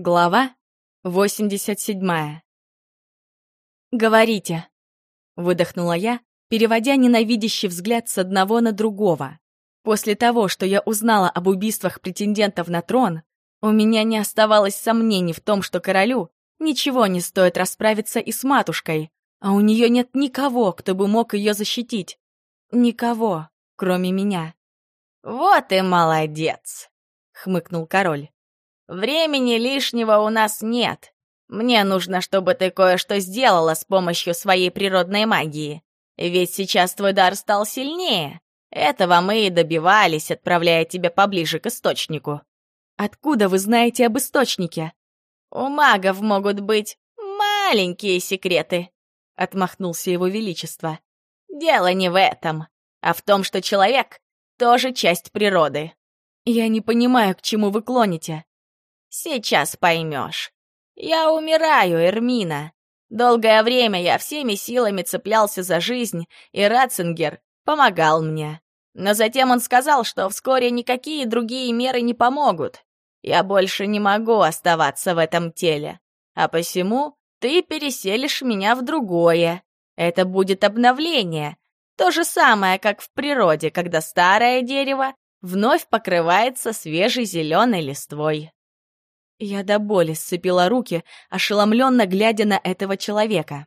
Глава 87. «Говорите», — выдохнула я, переводя ненавидящий взгляд с одного на другого. После того, что я узнала об убийствах претендентов на трон, у меня не оставалось сомнений в том, что королю ничего не стоит расправиться и с матушкой, а у нее нет никого, кто бы мог ее защитить. Никого, кроме меня. «Вот и молодец», — хмыкнул король. Времени лишнего у нас нет. Мне нужно, чтобы ты кое-что сделала с помощью своей природной магии. Ведь сейчас твой дар стал сильнее. Этого мы и добивались, отправляя тебя поближе к источнику. Откуда вы знаете об источнике? У магов могут быть маленькие секреты, отмахнулся его величество. Дело не в этом, а в том, что человек тоже часть природы. Я не понимаю, к чему вы клоните. Сейчас поймешь. Я умираю, Эрмина. Долгое время я всеми силами цеплялся за жизнь, и Ратцингер помогал мне. Но затем он сказал, что вскоре никакие другие меры не помогут. Я больше не могу оставаться в этом теле. А посему ты переселишь меня в другое. Это будет обновление. То же самое, как в природе, когда старое дерево вновь покрывается свежей зеленой листвой. Я до боли сцепила руки, ошеломленно глядя на этого человека.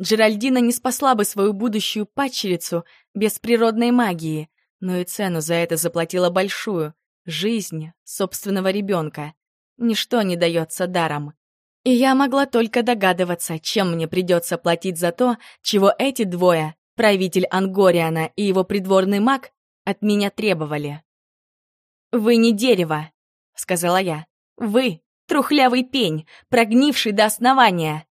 Джеральдина не спасла бы свою будущую падчерицу без природной магии, но и цену за это заплатила большую — жизнь собственного ребенка. Ничто не дается даром. И я могла только догадываться, чем мне придется платить за то, чего эти двое, правитель Ангориана и его придворный маг, от меня требовали. «Вы не дерево», — сказала я. Вы — трухлявый пень, прогнивший до основания.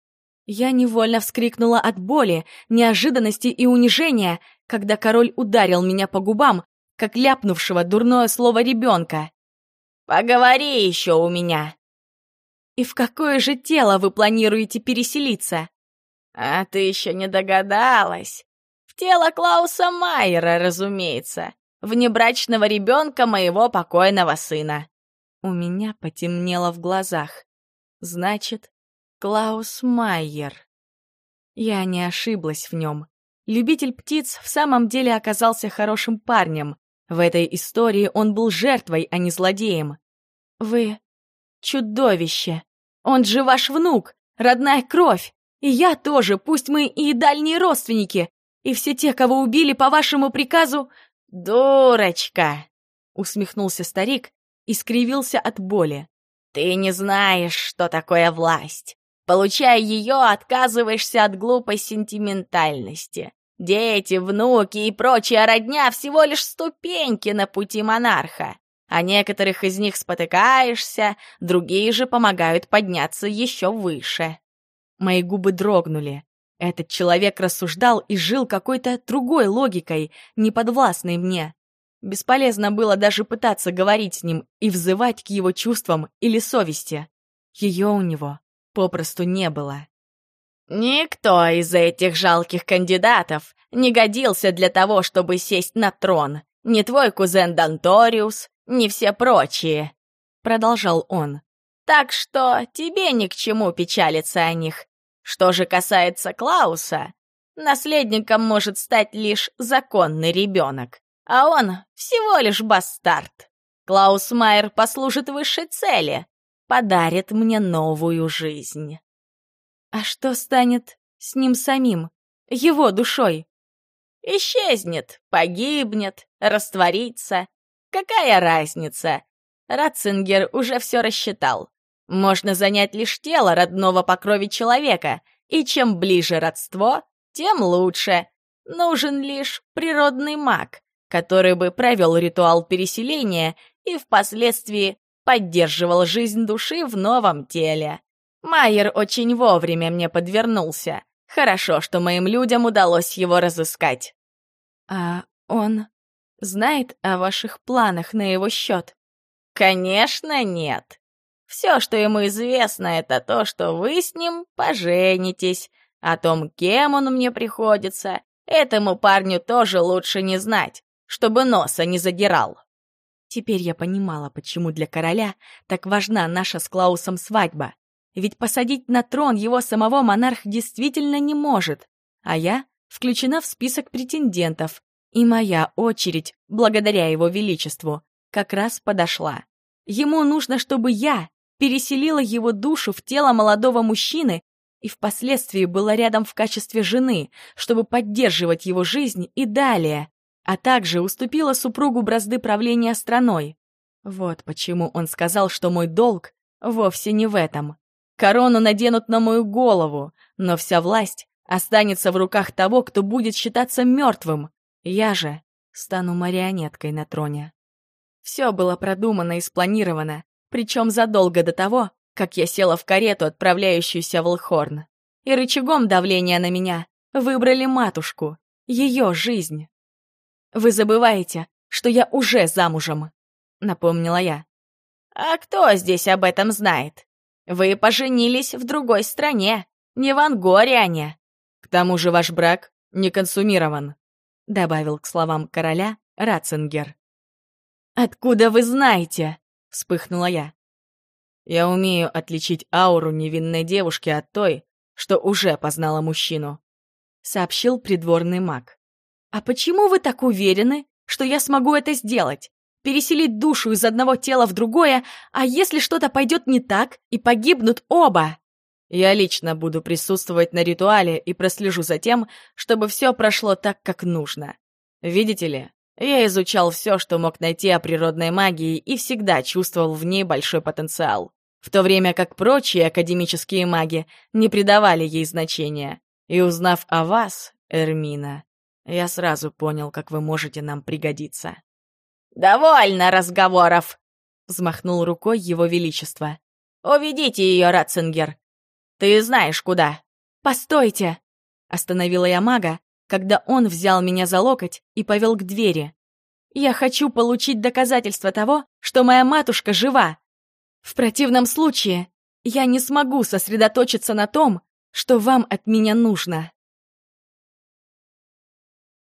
Я невольно вскрикнула от боли, неожиданности и унижения, когда король ударил меня по губам, как ляпнувшего дурное слово ребенка. «Поговори еще у меня!» «И в какое же тело вы планируете переселиться?» «А ты еще не догадалась. В тело Клауса Майера, разумеется, внебрачного ребенка моего покойного сына. У меня потемнело в глазах. Значит, Клаус Майер. Я не ошиблась в нем. Любитель птиц в самом деле оказался хорошим парнем. В этой истории он был жертвой, а не злодеем. Вы чудовище. Он же ваш внук, родная кровь. И я тоже, пусть мы и дальние родственники. И все те, кого убили по вашему приказу... «Дурочка!» — усмехнулся старик и скривился от боли. «Ты не знаешь, что такое власть. Получая ее, отказываешься от глупой сентиментальности. Дети, внуки и прочая родня всего лишь ступеньки на пути монарха. А некоторых из них спотыкаешься, другие же помогают подняться еще выше». Мои губы дрогнули. Этот человек рассуждал и жил какой-то другой логикой, неподвластной мне. Бесполезно было даже пытаться говорить с ним и взывать к его чувствам или совести. Ее у него попросту не было. «Никто из этих жалких кандидатов не годился для того, чтобы сесть на трон. Ни твой кузен Данториус, ни все прочие», — продолжал он. «Так что тебе ни к чему печалиться о них. Что же касается Клауса, наследником может стать лишь законный ребенок. А он всего лишь бастард. Клаус Майер послужит высшей цели, подарит мне новую жизнь. А что станет с ним самим, его душой? Исчезнет, погибнет, растворится. Какая разница? Ратцингер уже все рассчитал. Можно занять лишь тело родного по крови человека, и чем ближе родство, тем лучше. Нужен лишь природный маг, который бы провел ритуал переселения и впоследствии поддерживал жизнь души в новом теле. Майер очень вовремя мне подвернулся. Хорошо, что моим людям удалось его разыскать. А он знает о ваших планах на его счет? Конечно, нет. Все, что ему известно, это то, что вы с ним поженитесь. О том, кем он мне приходится, этому парню тоже лучше не знать чтобы носа не задирал. Теперь я понимала, почему для короля так важна наша с Клаусом свадьба. Ведь посадить на трон его самого монарх действительно не может, а я включена в список претендентов, и моя очередь, благодаря его величеству, как раз подошла. Ему нужно, чтобы я переселила его душу в тело молодого мужчины и впоследствии была рядом в качестве жены, чтобы поддерживать его жизнь и далее, а также уступила супругу бразды правления страной. Вот почему он сказал, что мой долг вовсе не в этом. Корону наденут на мою голову, но вся власть останется в руках того, кто будет считаться мертвым. Я же стану марионеткой на троне. Все было продумано и спланировано, причем задолго до того, как я села в карету, отправляющуюся в Лхорн. И рычагом давления на меня выбрали матушку, ее жизнь. «Вы забываете, что я уже замужем», — напомнила я. «А кто здесь об этом знает? Вы поженились в другой стране, не в Ангориане». «К тому же ваш брак не консумирован», — добавил к словам короля Ратцингер. «Откуда вы знаете?» — вспыхнула я. «Я умею отличить ауру невинной девушки от той, что уже познала мужчину», — сообщил придворный маг. «А почему вы так уверены, что я смогу это сделать? Переселить душу из одного тела в другое, а если что-то пойдет не так, и погибнут оба?» Я лично буду присутствовать на ритуале и прослежу за тем, чтобы все прошло так, как нужно. Видите ли, я изучал все, что мог найти о природной магии и всегда чувствовал в ней большой потенциал, в то время как прочие академические маги не придавали ей значения. И узнав о вас, Эрмина, я сразу понял, как вы можете нам пригодиться. «Довольно разговоров!» — взмахнул рукой его величество. «Уведите ее, Ратцингер. Ты знаешь, куда». «Постойте!» — остановила я мага, когда он взял меня за локоть и повел к двери. «Я хочу получить доказательство того, что моя матушка жива. В противном случае я не смогу сосредоточиться на том, что вам от меня нужно».